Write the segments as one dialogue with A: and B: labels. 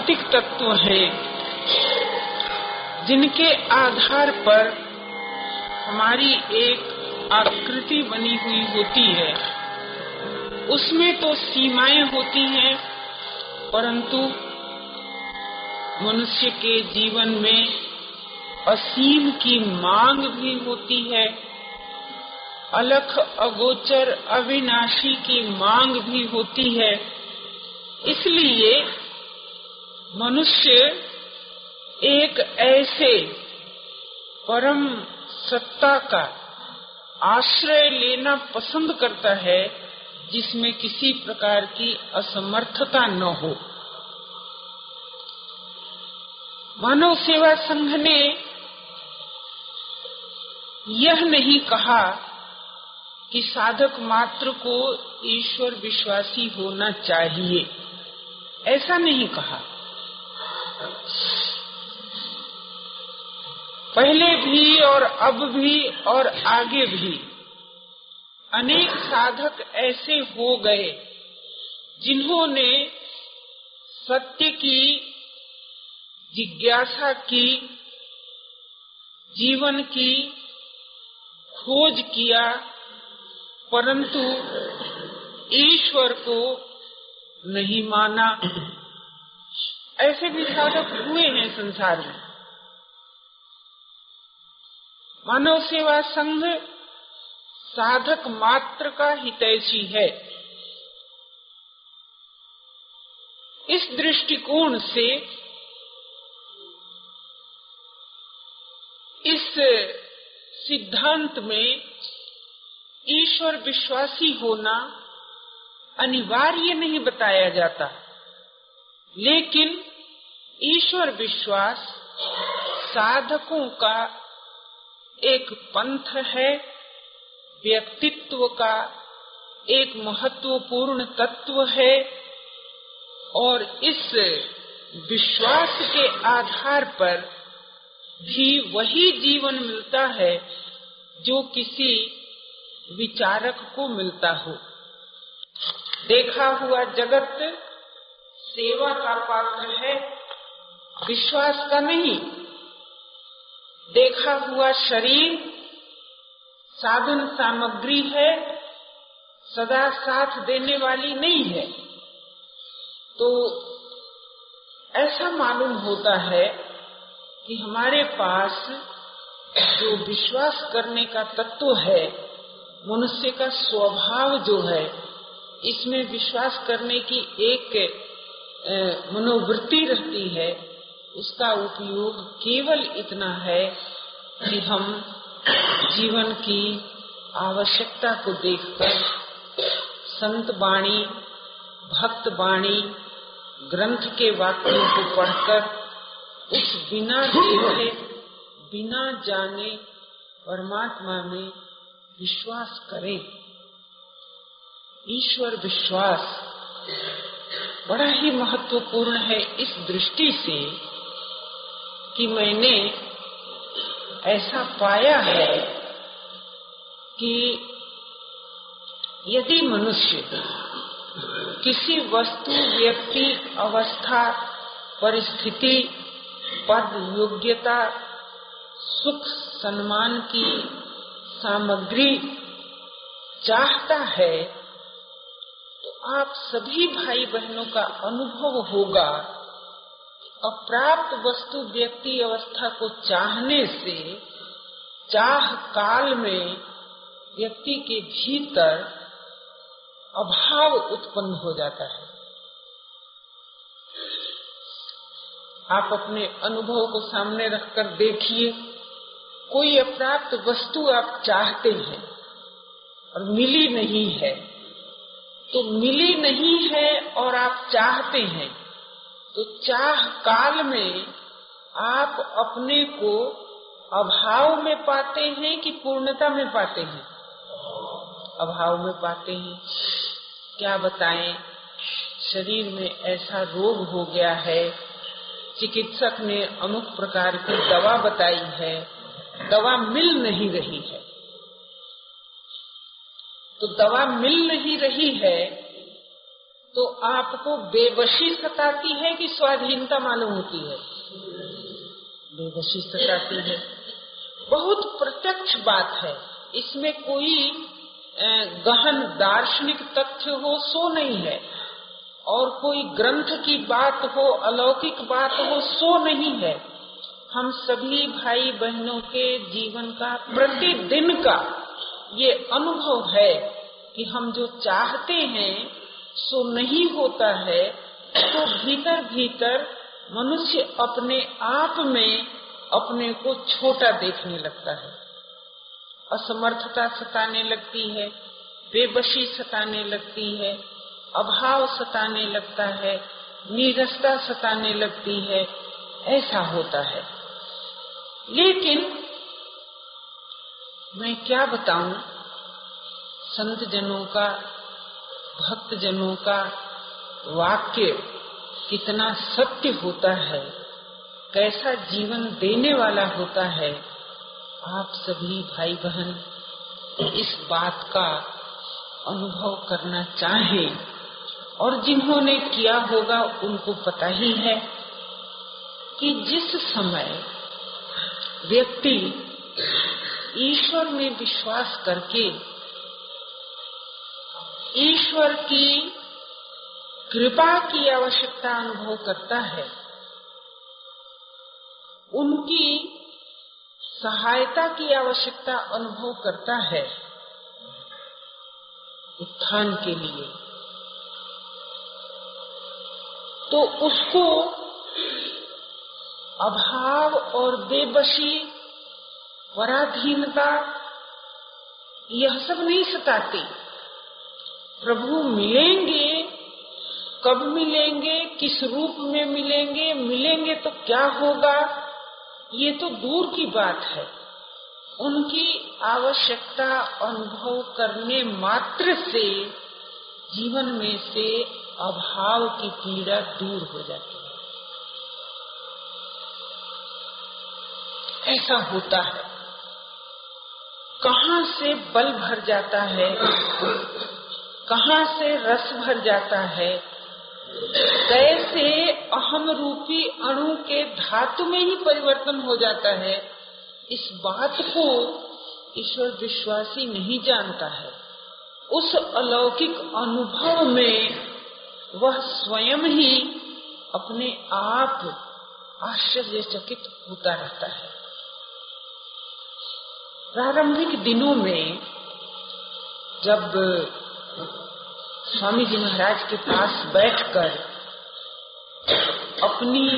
A: भौतिक तत्व हैं, जिनके आधार पर हमारी एक आकृति बनी हुई होती है। उसमें तो सीमाएँ होती हैं, परंतु मनुष्य के जीवन में असीम की मांग भी होती है। अलख, अगोचर, अविनाशी की मांग भी होती है। इसलिए मनुष्य एक ऐसे परम सत्ता का आश्रय लेना पसंद करता है, जिसमें किसी प्रकार की असमर्थता न हो। मानव सेवा संघ ने यह नहीं कहा कि साधक मात्र को ईश्वर विश्वासी होना चाहिए। ऐसा नहीं कहा। पहले भी और अब भी और आगे भी अनेक साधक ऐसे हो गए जिन्होंने सत्य की, जिज्ञासा की, जीवन की खोज किया, परंतु ईश्वर को नहीं माना। ऐसे भी साधक हुए हैं संसार में। मानव सेवा संघ साधक मात्र का हितैषी है। इस दृष्टिकोण से इस सिद्धांत में ईश्वर विश्वासी होना अनिवार्य नहीं बताया जाता। लेकिन ईश्वर विश्वास साधकों का एक पंथ है, व्यक्तित्व का एक महत्वपूर्ण तत्व है और इस विश्वास के आधार पर भी वही जीवन मिलता है जो किसी विचारक को मिलता हो। देखा हुआ जगत सेवा का पात्र है, विश्वास का नहीं देखा हुआ शरीर साधन सामग्री है, सदा साथ देने वाली नहीं है। तो ऐसा मालूम होता है कि हमारे पास जो विश्वास करने का तत्व है, मनुष्य का स्वभाव जो है, इसमें विश्वास करने की एक मनोवृत्ति रहती है। उसका उपयोग केवल इतना है कि हम जीवन की आवश्यकता को देखकर संत वाणी भक्त वाणी ग्रंथ के वाक्यों को पढ़कर उस बिना देखे, बिना जाने परमात्मा में विश्वास करें। ईश्वर विश्वास बड़ा ही महत्वपूर्ण है इस दृष्टि से कि मैंने ऐसा पाया है कि यदि मनुष्य किसी वस्तु, व्यक्ति, अवस्था, परिस्थिति, पद, योग्यता, सुख, सम्मान की सामग्री चाहता है तो आप सभी भाई बहनों का अनुभव होगा अप्राप्त वस्तु व्यक्ति अवस्था को चाहने से, चाह काल में व्यक्ति के भीतर अभाव उत्पन्न हो जाता है। आप अपने अनुभव को सामने रखकर देखिए, कोई अप्राप्त वस्तु आप चाहते हैं और मिली नहीं है तो मिली नहीं है और आप चाहते हैं तो चाह काल में आप अपने को अभाव में पाते हैं कि पूर्णता में पाते हैं? अभाव में पाते हैं। क्या बताएँ? शरीर में ऐसा रोग हो गया है। चिकित्सक ने अमुक प्रकार की दवा बताई है। दवा मिल नहीं रही है। तो दवा मिल नहीं रही है तो आपको बेबसी सताती है कि स्वाधीनता मालूम होती है? बेबसी सताती है। बहुत प्रत्यक्ष बात है। इसमें कोई गहन दार्शनिक तथ्य हो सो नहीं है। और कोई ग्रंथ की बात हो अलौकिक बात हो सो नहीं है। हम सभी भाई बहनों के जीवन का प्रतिदिन का ये अनुभव है कि हम जो चाहते हैं सो नहीं होता है तो भीतर भीतर मनुष्य अपने आप में अपने को छोटा देखने लगता है। असमर्थता सताने लगती है, बेबसी सताने लगती है, अभाव सताने लगता है, नीरसता सताने लगती है, ऐसा होता है। लेकिन मैं क्या बताऊँ? संत जनों का भक्त जनों का वाक्य कितना सत्य होता है, कैसा जीवन देने वाला होता है, आप सभी भाई बहन इस बात का अनुभव करना चाहें और जिन्होंने किया होगा उनको पता ही है कि जिस समय व्यक्ति ईश्वर में विश्वास करके ईश्वर की कृपा की आवश्यकता अनुभव करता है, उनकी सहायता की आवश्यकता अनुभव करता है, उत्थान के लिए। तो उसको अभाव और बेबसी, पराधीनता, यह सब नहीं सताती। प्रभु मिलेंगे। कब मिलेंगे? किस रूप में मिलेंगे? मिलेंगे तो क्या होगा? ये तो दूर की बात है। उनकी आवश्यकता अनुभव करने मात्र से जीवन में से अभाव की पीड़ा दूर हो जाती है। ऐसा होता है। कहाँ से बल भर जाता है? कहाँ से रस भर जाता है? कैसे अहम रूपी अणु के धातु में ही परिवर्तन हो जाता है? इस बात को ईश्वर विश्वासी नहीं जानता है। उस अलौकिक अनुभव में वह स्वयं ही अपने आप आश्चर्यचकित होता रहता है। प्रारंभिक दिनों में जब स्वामी जी महाराज के पास बैठकर अपनी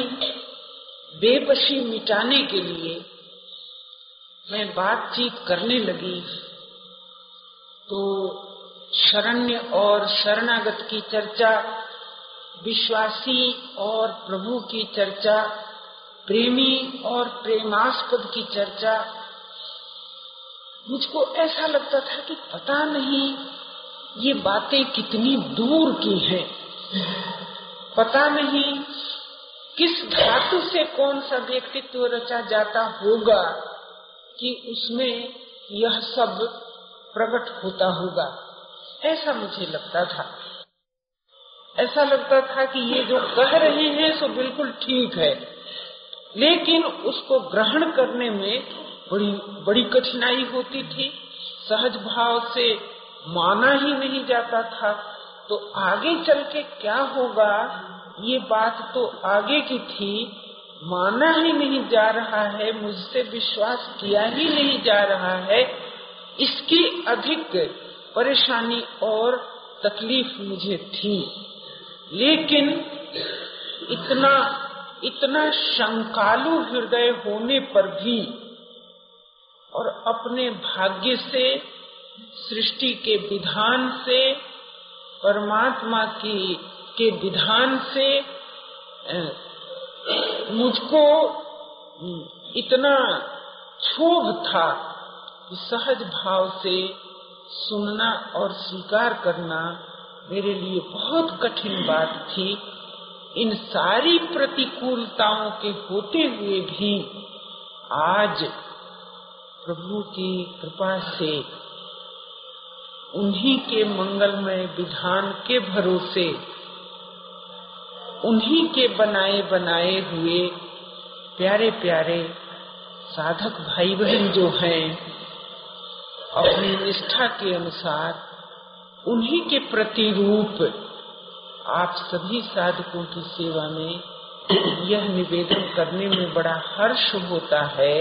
A: बेबसी मिटाने के लिए मैं बातचीत करने लगी तो शरण्य और शरणागत की चर्चा, विश्वासी और प्रभु की चर्चा, प्रेमी और प्रेमास्पद की चर्चा, मुझको ऐसा लगता था कि पता नहीं ये बातें कितनी दूर की हैं। पता नहीं किस धातु से कौन सा व्यक्तित्व रचा जाता होगा कि उसमें यह सब प्रकट होता होगा। ऐसा मुझे लगता था। ऐसा लगता था कि ये जो कह रहे हैं, सो बिल्कुल ठीक है। लेकिन उसको ग्रहण करने में बड़ी बड़ी कठिनाई होती थी। सहज भाव से माना ही नहीं जाता था। तो आगे चल के क्या होगा? ये बात तो आगे की थी। माना ही नहीं जा रहा है, मुझसे विश्वास किया ही नहीं जा रहा है। इसकी अधिक परेशानी और तकलीफ़ मुझे थी। लेकिन इतना इतना शंकालु हृदय होने पर भी और अपने भाग्य से सृष्टि के विधान से, परमात्मा की, के विधान से मुझको इतना क्षोभ था कि सहज भाव से सुनना और स्वीकार करना मेरे लिए बहुत कठिन बात थी। इन सारी प्रतिकूलताओं के होते हुए भी आज प्रभु की कृपा से उन्हीं के मंगलमय विधान के भरोसे, उन्हीं के बनाए बनाए हुए प्यारे प्यारे साधक भाई बहन जो हैं, अपनी निष्ठा के अनुसार उन्हीं के प्रतिरूप आप सभी साधकों की सेवा में यह निवेदन करने में बड़ा हर्ष होता है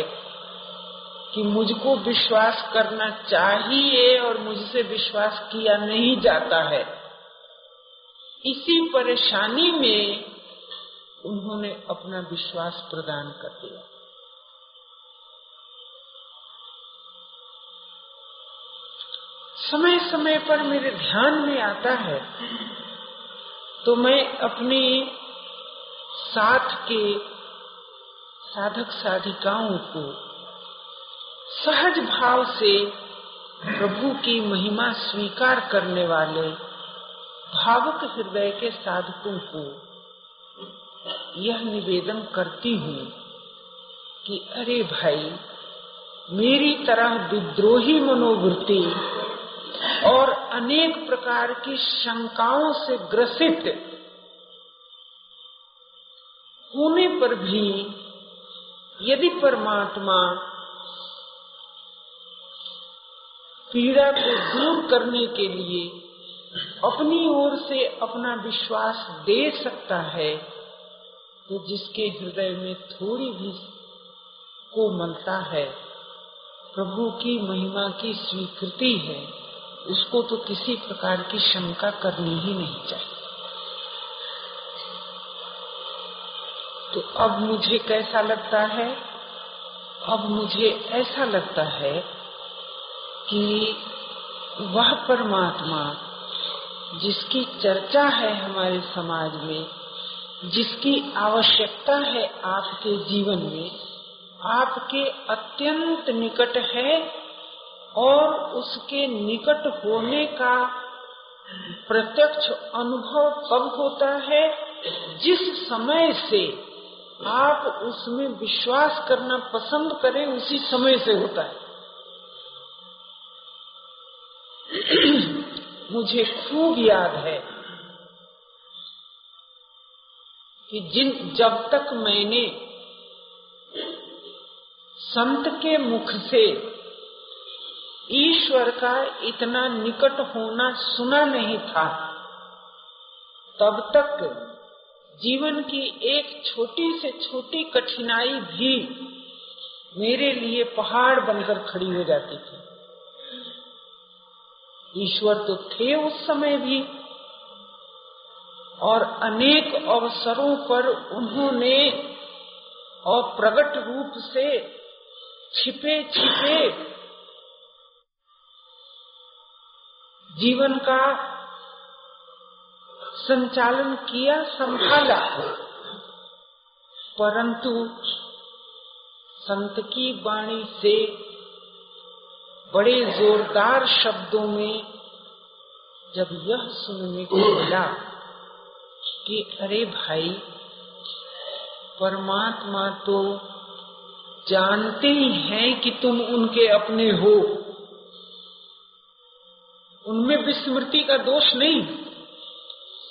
A: कि मुझको विश्वास करना चाहिए और मुझसे विश्वास किया नहीं जाता है। इसी परेशानी में उन्होंने अपना विश्वास प्रदान कर दिया। समय समय पर मेरे ध्यान में आता है तो मैं अपने साथ के साधक साधिकाओं को सहज भाव से प्रभु की महिमा स्वीकार करने वाले भावुक हृदय के साधकों को यह निवेदन करती हूँ कि अरे भाई, मेरी तरह विद्रोही मनोवृत्ति और अनेक प्रकार की शंकाओं से ग्रसित होने पर भी यदि परमात्मा पीड़ा को दूर करने के लिए अपनी ओर से अपना विश्वास दे सकता है तो जिसके हृदय में थोड़ी भी कोमलता है, प्रभु की महिमा की स्वीकृति है, उसको तो किसी प्रकार की शंका करनी ही नहीं चाहिए। तो अब मुझे कैसा लगता है? अब मुझे ऐसा लगता है कि वह परमात्मा जिसकी चर्चा है हमारे समाज में, जिसकी आवश्यकता है आपके जीवन में, आपके अत्यंत निकट है और उसके निकट होने का प्रत्यक्ष अनुभव कब होता है जिस समय से आप उसमें विश्वास करना पसंद करें, उसी समय से होता है। मुझे खूब याद है कि जिन, जब तक मैंने संत के मुख से ईश्वर का इतना निकट होना सुना नहीं था, तब तक जीवन की एक छोटी से छोटी कठिनाई भी मेरे लिए पहाड़ बनकर खड़ी हो जाती थी। ईश्वर तो थे उस समय भी, और अनेक अवसरों पर उन्होंने और प्रगट रूप से छिपे छिपे जीवन का संचालन किया, संभाला। परंतु संत की वाणी से बड़े जोरदार शब्दों में जब यह सुनने को मिला कि अरे भाई, परमात्मा तो जानते ही हैं कि तुम उनके अपने हो। उनमें विस्मृति का दोष नहीं।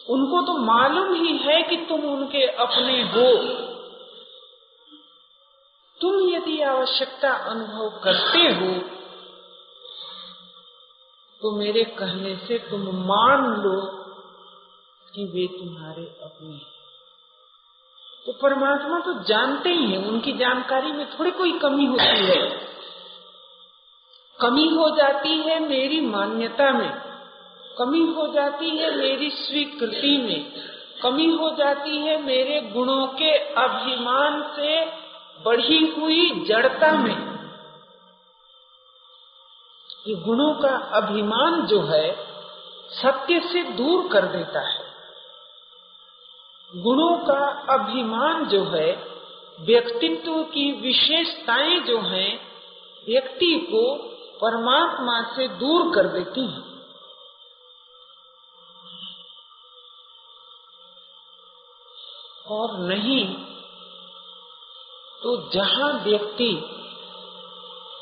A: उनको तो मालूम ही है कि तुम उनके अपने हो। तुम यदि आवश्यकता अनुभव करते हो तो मेरे कहने से तुम मान लो कि वे तुम्हारे अपने तो परमात्मा तो जानते ही हैं, उनकी जानकारी में थोड़ी कोई कमी होती है। कमी हो जाती है मेरी मान्यता में, कमी हो जाती है मेरी स्वीकृति में, कमी हो जाती है मेरे गुणों के अभिमान से बढ़ी हुई जड़ता में। ये गुणों का अभिमान जो है, सत्य से दूर कर देता है। गुणों का अभिमान जो है, व्यक्तित्व की विशेषताएँ जो हैं, व्यक्ति को परमात्मा से दूर कर देती हैं। और नहीं तो जहाँ व्यक्ति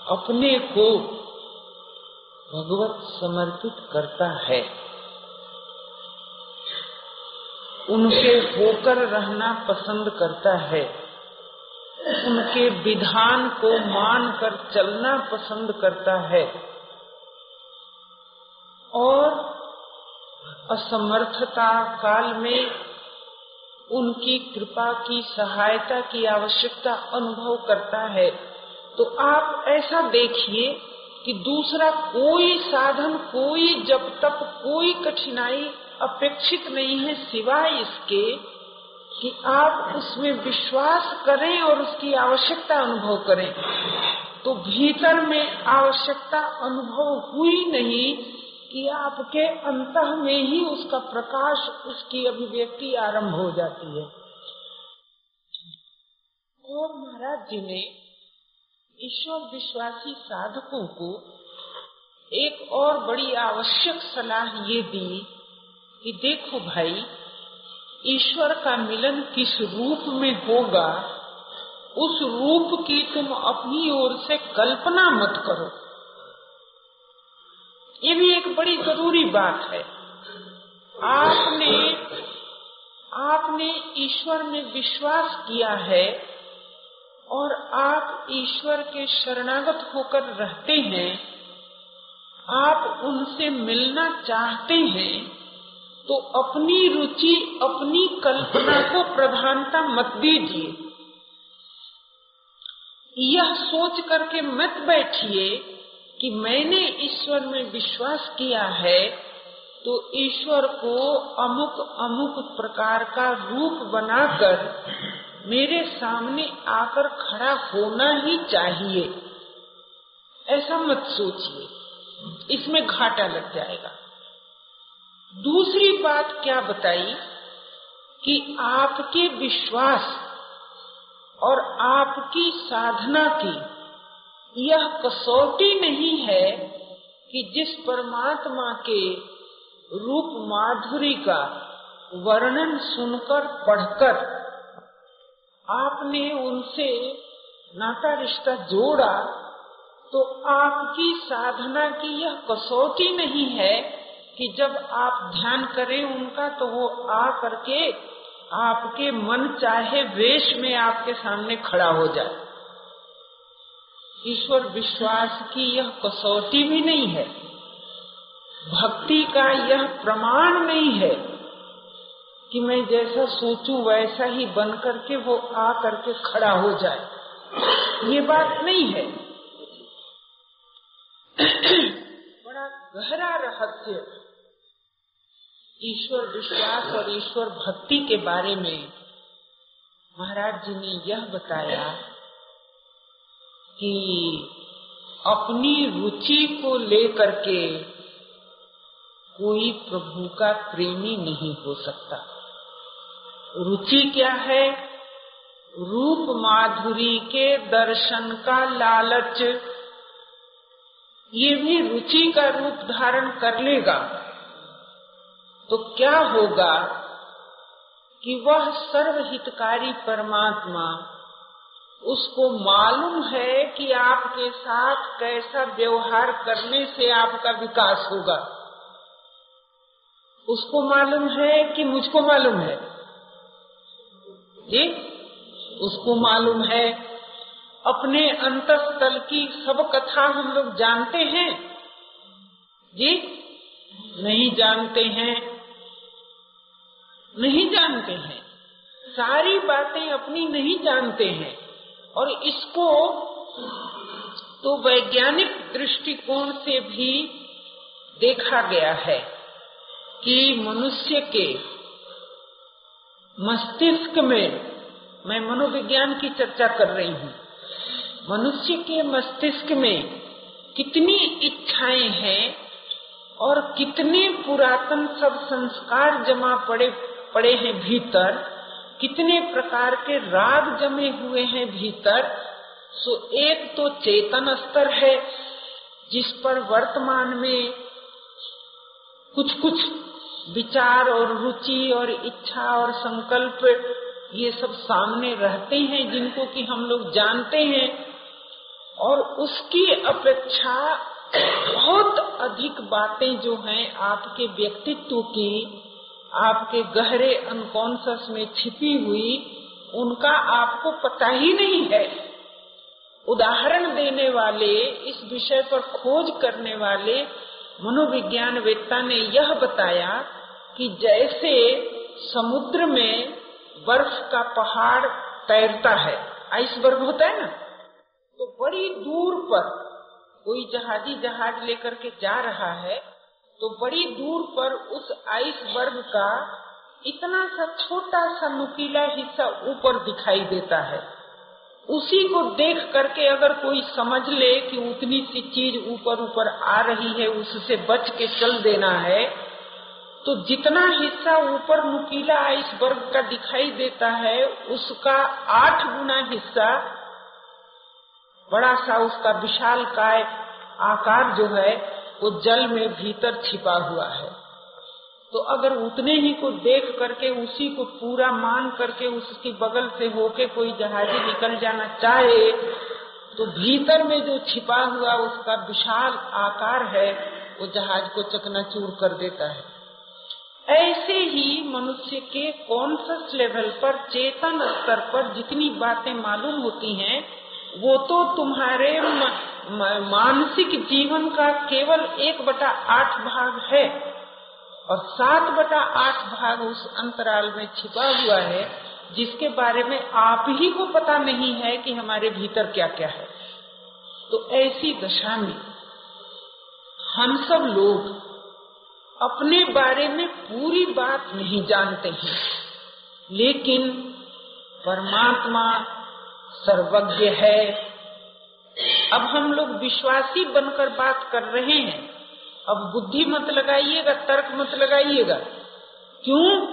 A: अपने को भगवत समर्पित करता है। उनके होकर रहना पसंद करता है। उनके विधान को मानकर चलना पसंद करता है। और असमर्थता काल में उनकी कृपा की सहायता की आवश्यकता अनुभव करता है। तो आप ऐसा देखिए कि दूसरा कोई साधन, कोई जब तक कोई कठिनाई अपेक्षित नहीं है सिवाय इसके कि आप उसमें विश्वास करें और उसकी आवश्यकता अनुभव करें। तो भीतर में आवश्यकता अनुभव हुई नहीं कि आपके अंत में ही उसका प्रकाश, उसकी अभिव्यक्ति आरंभ हो जाती है। और महाराज जी ने ईश्वर विश्वासी साधकों को एक और बड़ी आवश्यक सलाह ये दी कि देखो भाई, ईश्वर का मिलन किस रूप में होगा, उस रूप की तुम अपनी ओर से कल्पना मत करो। ये भी एक बड़ी ज़रूरी बात है। आपने आपने ईश्वर में विश्वास किया है और आप ईश्वर के शरणागत होकर रहते हैं, आप उनसे मिलना चाहते हैं तो अपनी रुचि, अपनी कल्पना को प्रधानता मत दीजिए। यह सोच करके मत बैठिए कि मैंने ईश्वर में विश्वास किया है तो ईश्वर को अमुक अमुक प्रकार का रूप बनाकर मेरे सामने आकर खड़ा होना ही चाहिए। ऐसा मत सोचिए। इसमें घाटा लग जाएगा। दूसरी बात क्या बताई? कि आपके विश्वास और आपकी साधना की यह कसौटी नहीं है कि जिस परमात्मा के रूप माधुरी का वर्णन सुनकर पढ़कर आपने उनसे नाता रिश्ता जोड़ा तो आपकी साधना की यह कसौटी नहीं है कि जब आप ध्यान करें उनका तो वो आ करके आपके मन चाहे वेश में आपके सामने खड़ा हो जाए। ईश्वर विश्वास की यह कसौटी भी नहीं है। भक्ति का यह प्रमाण नहीं है। कि मैं जैसा सोचूं, वैसा ही बन करके वो आ करके खड़ा हो जाए। ये बात नहीं है। बड़ा गहरा रहस्य ईश्वर विश्वास और ईश्वर भक्ति के बारे में महाराज जी ने यह बताया कि अपनी रुचि को लेकर के कोई प्रभु का प्रेमी नहीं हो सकता। रुचि क्या है? रूप माधुरी के दर्शन का लालच। ये भी रुचि का रूप धारण कर लेगा। तो क्या होगा कि वह सर्वहितकारी परमात्मा, उसको मालूम है कि आपके साथ कैसा व्यवहार करने से आपका विकास होगा। उसको मालूम है कि मुझको मालूम है? जी? उसको मालूम है। अपने अंतस्थल की सब कथा हम लोग जानते हैं। जी? नहीं जानते हैं। नहीं जानते हैं। सारी बातें अपनी नहीं जानते हैं। और इसको तो वैज्ञानिक दृष्टिकोण से भी देखा गया है कि मनुष्य के मस्तिष्क में मैं मनोविज्ञान की चर्चा कर रही हूँ। मनुष्य के मस्तिष्क में कितनी इच्छाएँ हैं और कितने पुरातन सब संस्कार जमा पड़े पड़े हैं भीतर, कितने प्रकार के राग जमे हुए हैं भीतर, सो एक तो चेतन स्तर है जिस पर वर्तमान में कुछ कुछ विचार और रुचि और इच्छा और संकल्प ये सब सामने रहते हैं, जिनको कि हम लोग जानते हैं। और उसकी अपेक्षा बहुत अधिक बातें जो हैं आपके व्यक्तित्व की, आपके गहरे अनकॉन्सियस में छिपी हुई, उनका आपको पता ही नहीं है। उदाहरण देने वाले, इस विषय पर खोज करने वाले मनोविज्ञान वेत्ता ने यह बताया कि जैसे समुद्र में बर्फ़ का पहाड़ तैरता है, आइस आइसबर्ग होता है ना तो बड़ी दूर पर कोई जहाजी जहाज़ लेकर के जा रहा है तो बड़ी दूर पर उस आइस आइसबर्ग का इतना सा छोटा सा नुकीला हिस्सा ऊपर दिखाई देता है। उसी को देख करके अगर कोई समझ ले कि उतनी सी चीज़ ऊपर ऊपर आ रही है, उससे बच के चल देना है तो जितना हिस्सा ऊपर नुकीला आइसबर्ग का दिखाई देता है, उसका आठ गुना हिस्सा बड़ा सा उसका विशाल काय आकार जो है, वो जल में भीतर छिपा हुआ है। तो अगर उतने ही को देख करके, उसी को पूरा मान करके, उसकी बगल से होके कोई जहाजी निकल जाना चाहे तो भीतर में जो छिपा हुआ उसका विशाल आकार है, वो जहाज़ को चकनाचूर कर देता है। ऐसे ही मनुष्य के कॉन्सियस लेवल पर, चेतन स्तर पर जितनी बातें मालूम होती हैं, वो तो तुम्हारे मानसिक जीवन का केवल एक बटा आठ भाग है। और सात बटा आठ भाग उस अंतराल में छिपा हुआ है, जिसके बारे में आप ही को पता नहीं है कि हमारे भीतर क्या क्या है। तो ऐसी दशा में हम सब लोग अपने बारे में पूरी बात नहीं जानते हैं। लेकिन परमात्मा सर्वज्ञ है। अब हम लोग विश्वासी बनकर बात कर रहे हैं। अब बुद्धि मत लगाइएगा, तर्क मत लगाइएगा। क्यों?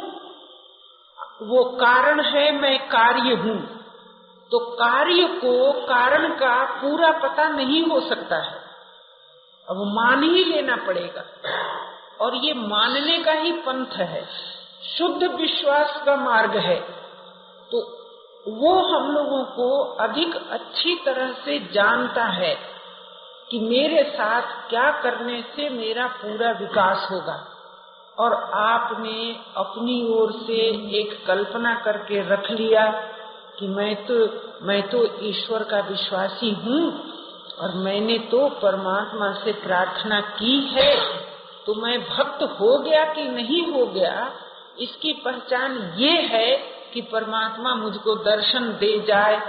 A: वो कारण है, मैं कार्य हूँ। तो कार्य को, कारण का पूरा पता नहीं हो सकता है। अब मान ही लेना पड़ेगा। और ये मानने का ही पंथ है। शुद्ध विश्वास का मार्ग है। तो वो हम लोगों को अधिक अच्छी तरह से जानता है कि मेरे साथ क्या करने से मेरा पूरा विकास होगा। और आपने अपनी ओर से एक कल्पना करके रख लिया कि मैं तो मैं तो ईश्वर का विश्वासी हूँ और मैंने तो परमात्मा से प्रार्थना की है। तो मैं भक्त हो गया कि नहीं हो गया, इसकी पहचान ये है कि परमात्मा मुझको दर्शन दे जाए,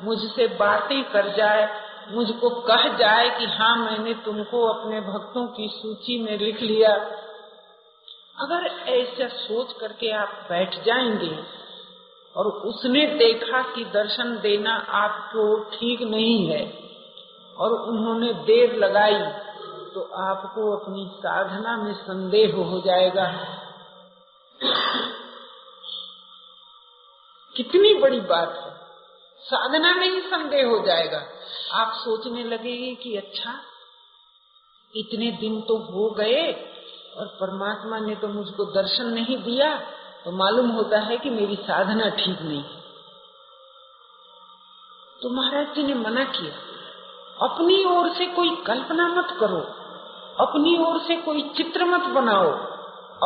A: मुझसे बातें कर जाए, मुझको कह जाए कि हाँ मैंने तुमको अपने भक्तों की सूची में लिख लिया। अगर ऐसा सोच करके आप बैठ जाएँगे और उसने देखा कि दर्शन देना आपको ठीक नहीं है और उन्होंने देर लगाई तो आपको अपनी साधना में संदेह हो जाएगा। कितनी बड़ी बात है। साधना में ही संदेह हो जाएगा। आप सोचने लगेंगे कि अच्छा इतने दिन तो हो गए और परमात्मा ने तो मुझको दर्शन नहीं दिया तो मालूम होता है कि मेरी साधना ठीक नहीं तो महाराज जी ने मना किया, अपनी ओर से कोई कल्पना मत करो। अपनी ओर से कोई चित्र मत बनाओ,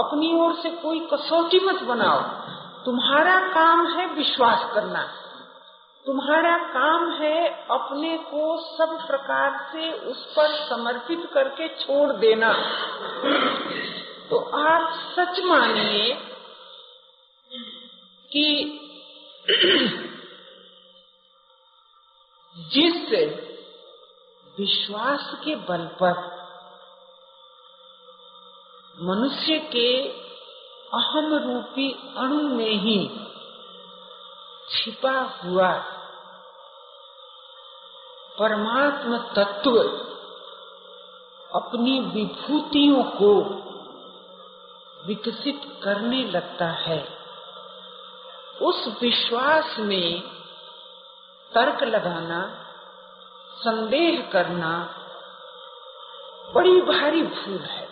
A: अपनी ओर से कोई कसौटी मत बनाओ। तुम्हारा काम है विश्वास करना। तुम्हारा काम है अपने को सब प्रकार से उस पर समर्पित करके छोड़ देना। तो आप सच मानिए कि जिस विश्वास के बल पर मनुष्य के अहम रूपी अणु में ही छिपा हुआ परमात्म तत्व अपनी विभूतियों को विकसित करने लगता है। उस विश्वास में तर्क लगाना, संदेह करना बड़ी भारी भूल है।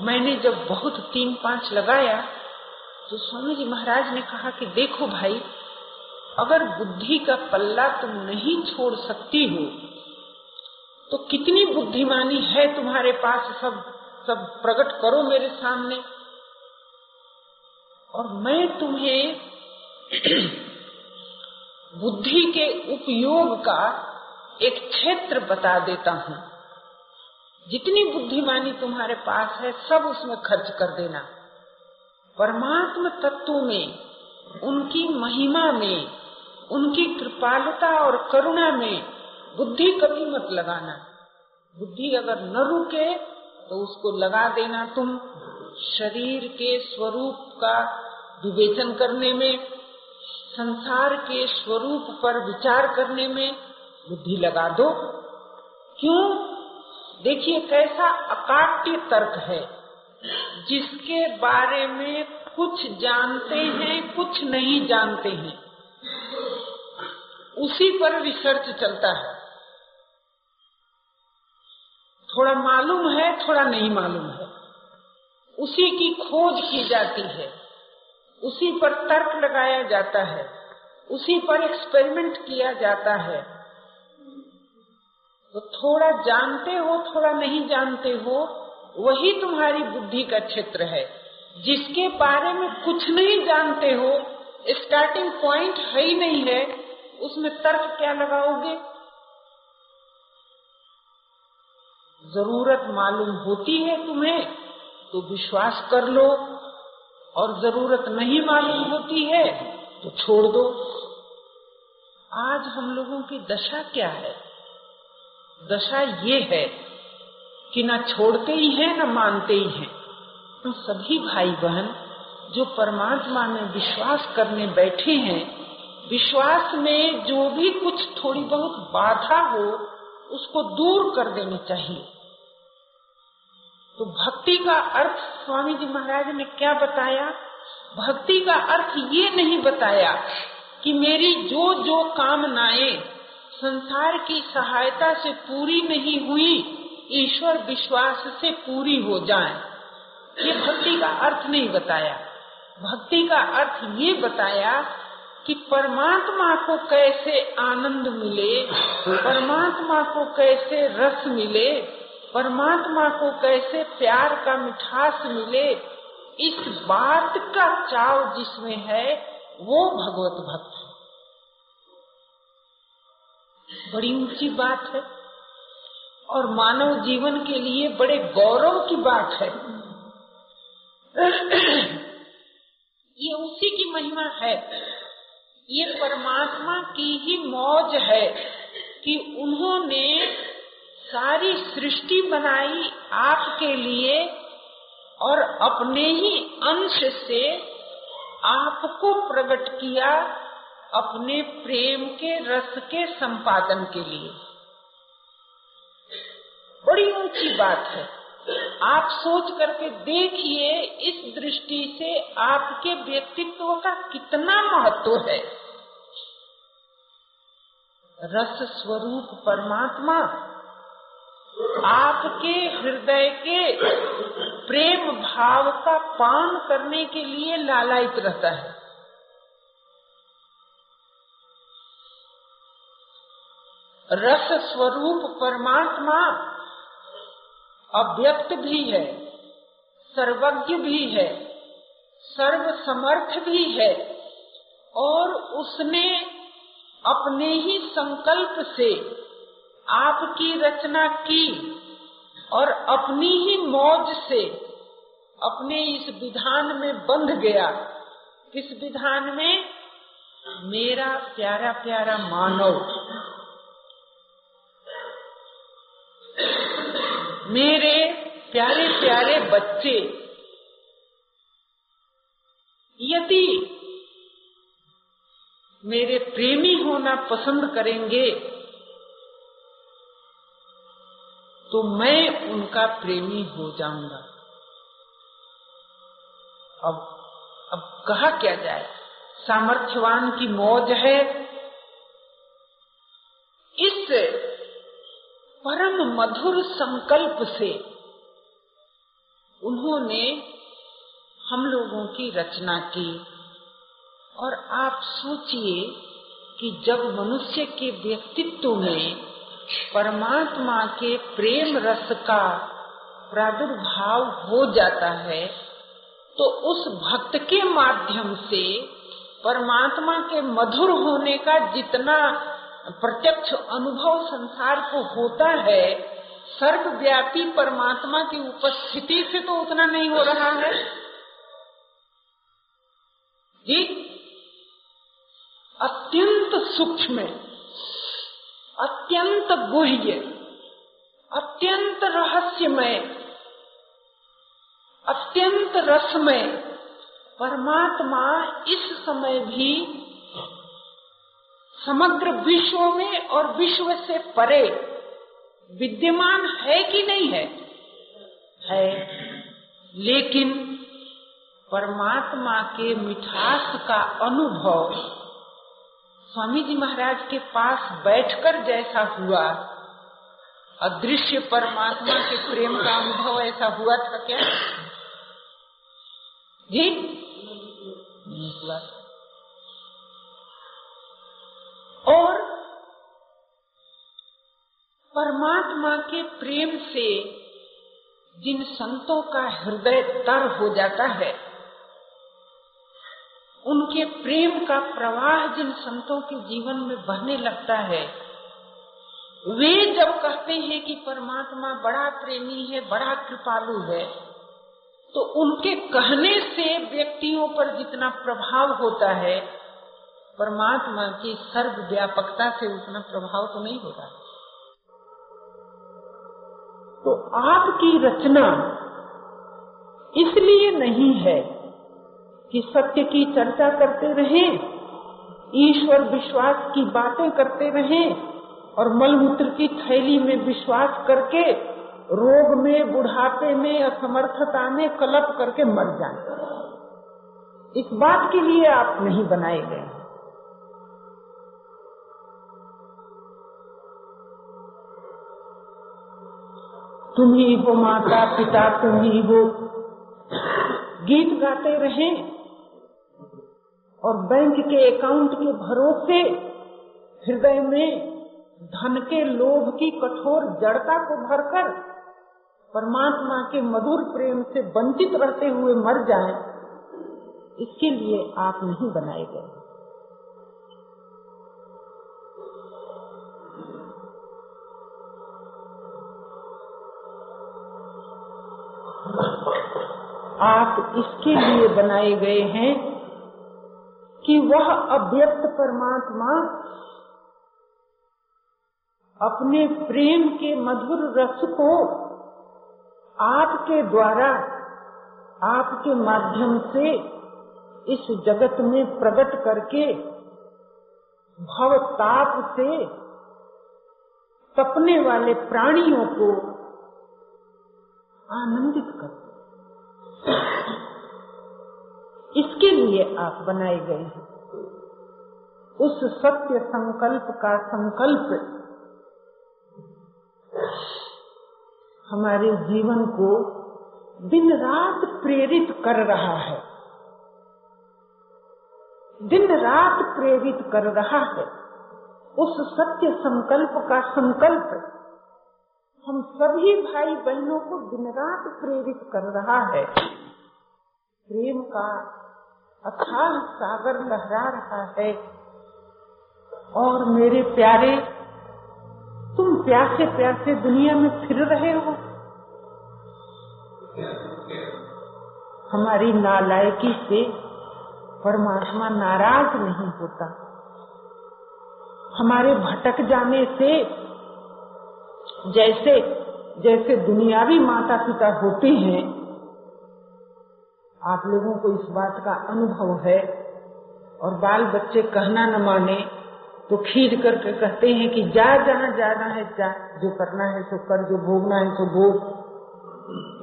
A: मैंने जब बहुत तीन पाँच लगाया तो स्वामी जी महाराज ने कहा कि देखो भाई, अगर बुद्धि का पल्ला तुम नहीं छोड़ सकती हो तो कितनी बुद्धिमानी है तुम्हारे पास सब सब प्रकट करो मेरे सामने। और मैं तुम्हें बुद्धि के उपयोग का एक क्षेत्र बता देता हूँ। जितनी बुद्धिमानी तुम्हारे पास है, सब उसमें खर्च कर देना। परमात्म तत्व में, उनकी महिमा में, उनकी कृपालुता और करुणा में बुद्धि कभी मत लगाना। बुद्धि अगर न रुके तो उसको लगा देना तुम। शरीर के स्वरूप का विवेचन करने में, संसार के स्वरूप पर विचार करने में बुद्धि लगा दो। क्यों? देखिए कैसा अकाट्य तर्क है, जिसके बारे में कुछ जानते हैं, कुछ नहीं जानते हैं। उसी पर रिसर्च चलता है। थोड़ा मालूम है, थोड़ा नहीं मालूम है। उसी की खोज की जाती है। उसी पर तर्क लगाया जाता है। उसी पर एक्सपेरिमेंट किया जाता है। तो थोड़ा जानते हो, थोड़ा नहीं जानते हो, वही तुम्हारी बुद्धि का क्षेत्र है। जिसके बारे में कुछ नहीं जानते हो स्टार्टिंग पॉइंट है ही नहीं है, उसमें तर्क क्या लगाओगे? ज़रूरत मालूम होती है तुम्हें तो विश्वास कर लो। और ज़रूरत नहीं मालूम होती है तो छोड़ दो। आज हम लोगों की दशा क्या है? दशा ये है कि न छोड़ते ही हैं, न मानते ही हैं। तो सभी भाई बहन जो परमात्मा में विश्वास करने बैठे हैं, विश्वास में जो भी कुछ थोड़ी बहुत बाधा हो, उसको दूर कर देनी चाहिए। तो भक्ति का अर्थ स्वामी जी महाराज ने क्या बताया? भक्ति का अर्थ ये नहीं बताया कि मेरी जो जो कामनाएँ संसार की सहायता से पूरी नहीं हुई, ईश्वर विश्वास से पूरी हो जाए। ये भक्ति का अर्थ नहीं बताया। भक्ति का अर्थ ये बताया कि परमात्मा को कैसे आनंद मिले, परमात्मा को कैसे रस मिले, परमात्मा को कैसे प्यार का मिठास मिले, इस बात का चाव जिसमें है, वो भगवत भक्त। बड़ी ऊँची बात है। और मानव जीवन के लिए बड़े गौरव की बात है। ये उसी की महिमा है। ये परमात्मा की ही मौज है कि उन्होंने सारी सृष्टि बनाई आपके लिए और अपने ही अंश से आपको प्रकट किया अपने प्रेम के रस के संपादन के लिए। बड़ी ऊँची बात है। आप सोच करके देखिए इस दृष्टि से आपके व्यक्तित्व का कितना महत्व है। रस स्वरूप परमात्मा, आपके हृदय के प्रेम भाव का पान करने के लिए लालायित रहता है। रस स्वरूप परमात्मा अव्यक्त भी है, सर्वज्ञ भी है सर्व समर्थ भी है, और उसने अपने ही संकल्प से आपकी रचना की और अपनी ही मौज से अपने इस विधान में बंध गया। किस विधान में मेरा प्यारा प्यारा मानव मेरे प्यारे प्यारे बच्चे, यदि मेरे प्रेमी होना पसंद करेंगे तो मैं उनका प्रेमी हो जाऊँगा। अब अब कहा क्या जाए? सामर्थ्यवान की मौज है। इस परम मधुर संकल्प से उन्होंने हम लोगों की रचना की। और आप सोचिए कि जब मनुष्य के व्यक्तित्व में परमात्मा के प्रेम रस का प्रादुर्भाव हो जाता है तो उस भक्त के माध्यम से परमात्मा के मधुर होने का जितना प्रत्यक्ष अनुभव संसार को होता है, सर्वव्यापी परमात्मा की उपस्थिति से तो उतना नहीं हो रहा है। जी, अत्यंत सूक्ष्म, अत्यंत गुह्य, अत्यंत रहस्यमय, अत्यंत रसमय परमात्मा इस समय भी समग्र विश्व में और विश्व से परे विद्यमान है कि नहीं है? है। लेकिन परमात्मा के मिठास का अनुभव स्वामी जी महाराज के पास बैठकर जैसा हुआ, अदृश्य परमात्मा के प्रेम का अनुभव ऐसा हुआ था क्या? जी? हुआ। और परमात्मा के प्रेम से जिन संतों का हृदय तर हो जाता है, उनके प्रेम का प्रवाह जिन संतों के जीवन में बहने लगता है, वे जब कहते हैं कि परमात्मा बड़ा प्रेमी है, बड़ा कृपालु है तो उनके कहने से व्यक्तियों पर जितना प्रभाव होता है परमात्मा की सर्व व्यापकता से उतना प्रभाव तो नहीं होता। तो आपकी रचना इसलिए नहीं है कि सत्य की चर्चा करते रहे, ईश्वर विश्वास की बातें करते रहे और मलमूत्र की थैली में विश्वास करके, रोग में, बुढ़ापे में, असमर्थता में, कलप करके मर जाए। इस बात के लिए आप नहीं बनाए गए। तुम ही हो माता पिता तुम ही हो। गीत गाते रहे और बैंक के अकाउंट के भरोसे हृदय में धन के लोभ की कठोर जड़ता को भरकर परमात्मा के मधुर प्रेम से वंचित रहते हुए मर जाएँ, इसके लिए आप नहीं बनाए गए। आप इसके लिए बनाए गए हैं कि वह अव्यक्त परमात्मा अपने प्रेम के मधुर रस को आपके द्वारा, आपके माध्यम से इस जगत में प्रकट करके भव ताप से तपने वाले प्राणियों को आनंदित कर इसके लिए आप बनाए गए हैं। उस सत्य संकल्प का संकल्प हमारे जीवन को दिन रात प्रेरित कर रहा है। दिन रात प्रेरित कर रहा है। उस सत्य संकल्प का संकल्प हम सभी भाई बहनों को दिन रात प्रेरित कर रहा है। प्रेम का अथाह सागर लहरा रहा है। और मेरे प्यारे, तुम प्यासे प्यासे दुनिया में फिर रहे हो। हमारी नालायकी से परमात्मा नाराज़ नहीं होता। हमारे भटक जाने से जैसे जैसे दुनियावी माता पिता होते हैं, आप लोगों को इस बात का अनुभव है, और बाल बच्चे कहना न माने तो खींच करके कहते हैं कि जा, जहाँ जाना है, जा, जो करना है, सो कर, जो भोगना है, सो भोग।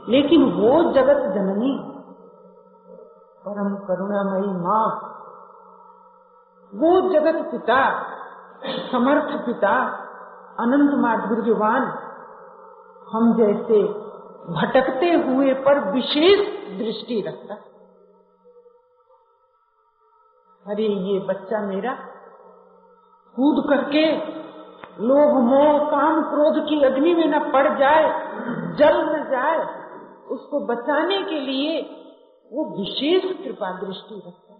A: लेकिन वो जगत जननी परम करुणामयी माँ, वो जगत पिता, समर्थ पिता अनंत माधुर्यवान हम जैसे भटकते हुए पर विशेष दृष्टि रखता अरे, ये बच्चा मेरा कूद करके लोभ, मोह, काम, क्रोध की अग्नि में न पड़ जाए, जल न जाए, उसको बचाने के लिए वो विशेष कृपा दृष्टि रखता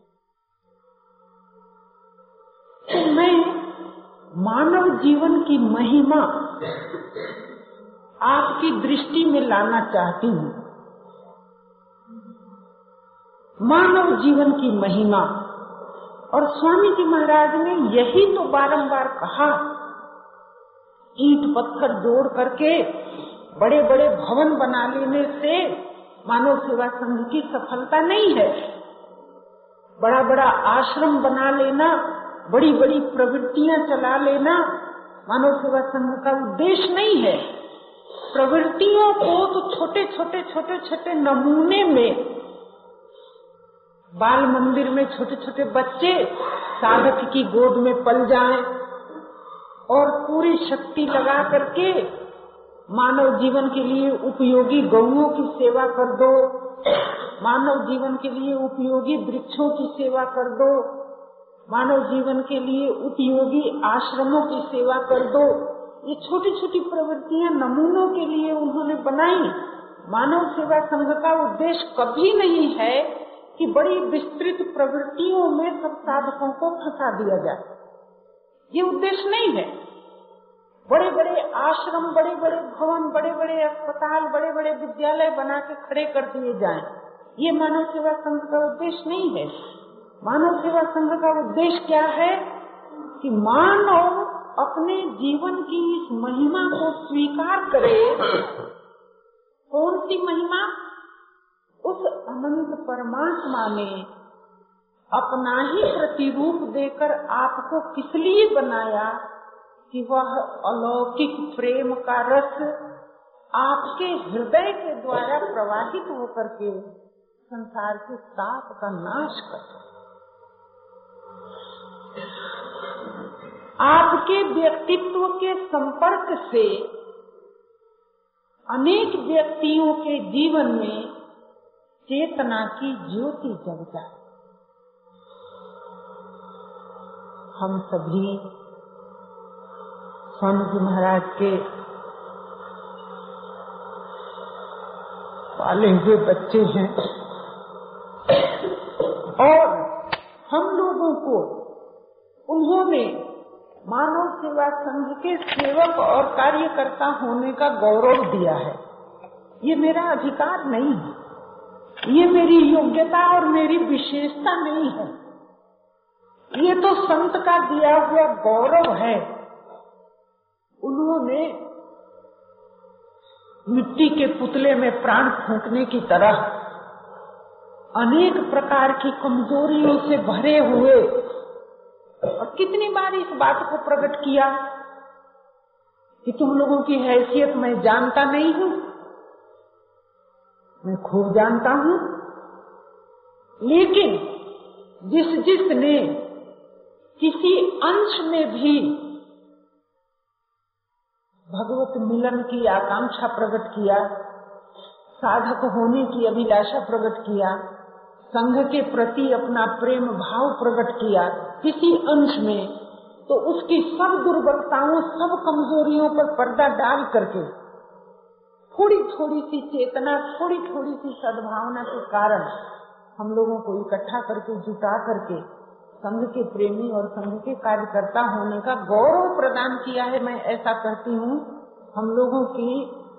A: तो मैं मानव जीवन की महिमा आपकी दृष्टि में लाना चाहती हूँ। मानव जीवन की महिमा। और स्वामी जी महाराज ने यही तो बारंबार कहा, ईट पत्थर जोड़ करके बड़े बड़े भवन बना लेने से मानव सेवा संघ की सफलता नहीं है। बड़ा बड़ा आश्रम बना लेना बड़ी बड़ी प्रवृत्तियाँ चला लेना मानव सेवा संघ का उद्देश्य नहीं है। प्रवृत्तियों को तो छोटे छोटे छोटे छोटे नमूने में बाल मंदिर में छोटे छोटे बच्चे साधक की गोद में पल जाएँ और पूरी शक्ति लगा करके मानव जीवन के लिए उपयोगी गौओं की सेवा कर दो, मानव जीवन के लिए उपयोगी वृक्षों की सेवा कर दो। मानव जीवन के लिए उपयोगी आश्रमों की सेवा कर दो। ये छोटी छोटी प्रवृत्तियाँ नमूनों के लिए उन्होंने बनाई। मानव सेवा संघ का उद्देश्य कभी नहीं है कि बड़ी विस्तृत प्रवृत्तियों में सब साधकों को फंसा दिया जाए। ये उद्देश्य नहीं है। बड़े बड़े आश्रम बड़े बड़े भवन बड़े बड़े अस्पताल बड़े बड़े विद्यालय बना के खड़े कर दिए जाएँ। ये मानव सेवा संघ का उद्देश्य नहीं है। मानव सेवा संघ का उद्देश्य क्या है कि मानव अपने जीवन की इस महिमा को स्वीकार करे। कौन सी महिमा? उस अनंत परमात्मा ने अपना ही प्रतिरूप देकर आपको किस लिए बनाया कि वह अलौकिक प्रेम का रस आपके हृदय के द्वारा प्रवाहित होकर के संसार के ताप का नाश कर आपके व्यक्तित्व के संपर्क से अनेक व्यक्तियों के जीवन में चेतना की ज्योति जग जाए हम सभी स्वामी जी महाराज के पाले हुए बच्चे हैं। और हम लोगों को उन्होंने मानव सेवा संघ के सेवक और कार्यकर्ता होने का गौरव दिया है। ये मेरा अधिकार नहीं है। ये मेरी योग्यता और मेरी विशेषता नहीं है। ये तो संत का दिया हुआ गौरव है। उन्होंने मिट्टी के पुतले में प्राण फूंकने की तरह अनेक प्रकार की कमजोरियों से भरे हुए और कितनी बार इस बात को प्रकट किया कि तुम लोगों की हैसियत मैं जानता नहीं हूँ? मैं खूब जानता हूँ। लेकिन जिस जिसने किसी अंश में भी भगवत मिलन की आकांक्षा प्रकट किया, साधक होने की अभिलाषा प्रकट किया संघ के प्रति अपना प्रेम भाव प्रकट किया किसी अंश में तो उसकी सब दुर्बलताओं, सब कमजोरियों पर पर्दा डाल करके थोड़ी थोड़ी सी चेतना थोड़ी थोड़ी सी सद्भावना के कारण हम लोगों को इकट्ठा करके, जुटा करके, संघ के प्रेमी और संघ के कार्यकर्ता होने का गौरव प्रदान किया है। मैं ऐसा कहती हूँ, हम लोगों की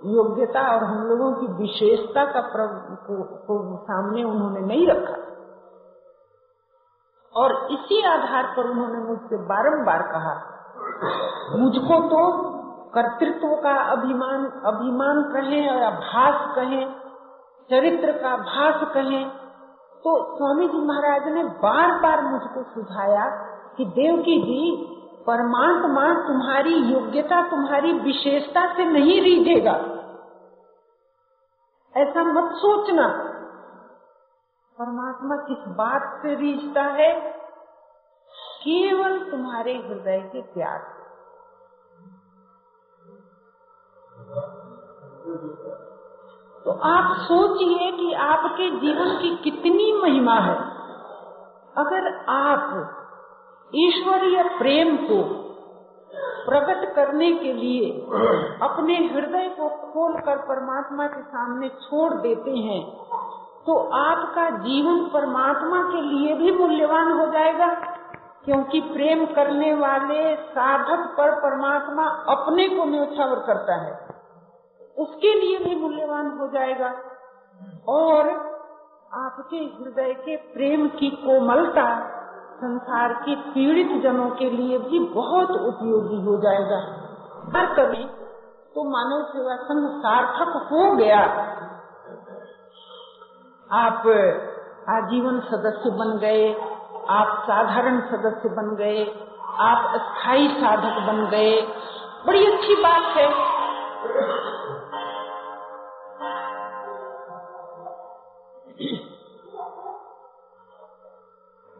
A: योग्यता और हम लोगों की विशेषता का को, को सामने उन्होंने नहीं रखा। और इसी आधार पर उन्होंने मुझसे बारंबार कहा मुझको तो कर्तृत्व का अभिमान अभिमान कहें और भास कहें चरित्र का भास कहें तो स्वामी जी महाराज ने बार बार मुझको सुझाया कि देवकी जी परमात्मा तुम्हारी योग्यता, तुम्हारी विशेषता से नहीं रीझेगा। ऐसा मत सोचना। परमात्मा किस बात से रीझता है? केवल तुम्हारे हृदय के प्यार तो आप सोचिए कि आपके जीवन की कितनी महिमा है। अगर आप ईश्वरीय प्रेम को प्रकट करने के लिए अपने हृदय को खोलकर परमात्मा के सामने छोड़ देते हैं तो आपका जीवन परमात्मा के लिए भी मूल्यवान हो जाएगा। क्योंकि प्रेम करने वाले साधक पर परमात्मा अपने को न्यौछावर करता है, उसके लिए भी मूल्यवान हो जाएगा। और आपके हृदय के प्रेम की कोमलता संसार के पीड़ित जनों के लिए भी बहुत उपयोगी हो जाएगा। हर कभी तो मानव सेवा संघ सार्थक हो गया। आप आजीवन सदस्य बन गए, आप साधारण सदस्य बन गए, आप स्थायी साधक बन गए। बड़ी अच्छी बात है।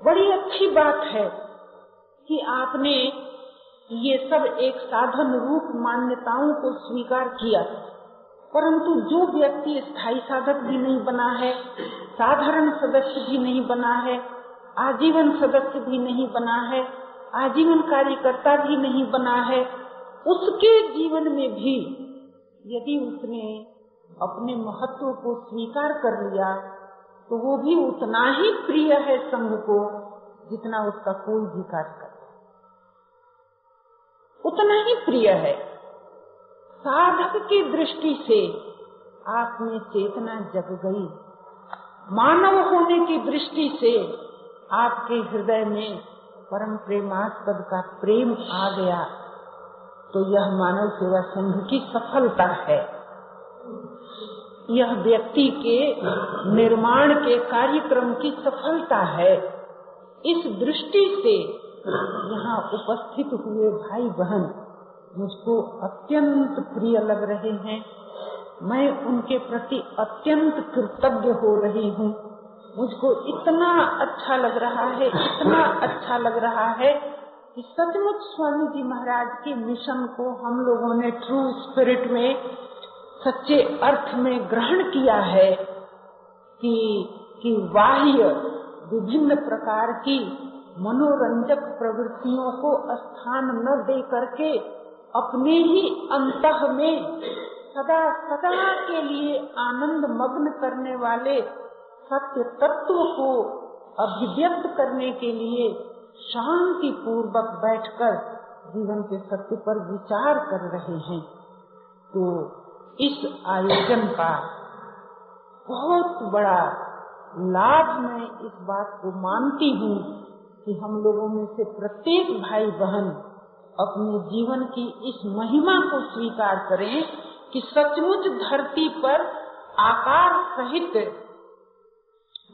A: बड़ी अच्छी बात है कि आपने ये सब एक साधन रूप मान्यताओं को स्वीकार किया। परंतु जो व्यक्ति स्थायी साधक भी नहीं बना है, साधारण सदस्य भी नहीं बना है, आजीवन सदस्य भी नहीं बना है, आजीवन कार्यकर्ता भी नहीं बना है, उसके जीवन में भी यदि उसने अपने महत्व को स्वीकार कर लिया तो वो भी उतना ही प्रिय है संघ को जितना उसका कोई भी कार्य करता उतना ही प्रिय है। साधक की दृष्टि से आप में चेतना जग गई। मानव होने की दृष्टि से आपके हृदय में परम प्रेमास्पद का प्रेम आ गया। तो यह मानव सेवा संघ की सफलता है। यह व्यक्ति के निर्माण के कार्यक्रम की सफलता है। इस दृष्टि से यहाँ उपस्थित हुए भाई बहन मुझको अत्यंत प्रिय लग रहे हैं। मैं उनके प्रति अत्यंत कृतज्ञ हो रही हूँ। मुझको इतना अच्छा लग रहा है, इतना अच्छा लग रहा है कि सचमुच स्वामी जी महाराज के मिशन को हम लोगों ने ट्रू स्पिरिट में सच्चे अर्थ में ग्रहण किया है कि कि बाह्य विभिन्न प्रकार की मनोरंजक प्रवृत्तियों को स्थान न दे करके अपने ही अंत में सदा सदा के लिए आनंद मग्न करने वाले सत्य तत्व को अभिव्यक्त करने के लिए शांति पूर्वक बैठकर जीवन के सत्य पर विचार कर रहे हैं। तो इस आयोजन का बहुत बड़ा लाभ मैं इस बात को मानती हूँ कि हम लोगों में से प्रत्येक भाई बहन अपने जीवन की इस महिमा को स्वीकार करें कि सचमुच धरती पर आकार सहित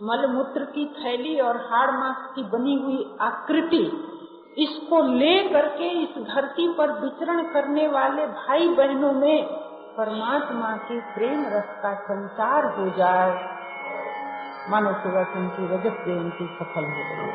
A: मलमूत्र की थैली और हाड़ मास की बनी हुई आकृति, इसको ले करके इस धरती पर विचरण करने वाले भाई बहनों में परमात्मा के प्रेम रस का संचार हो जाए, मानव सेवा संघ की रजत जयंती सफल हो गई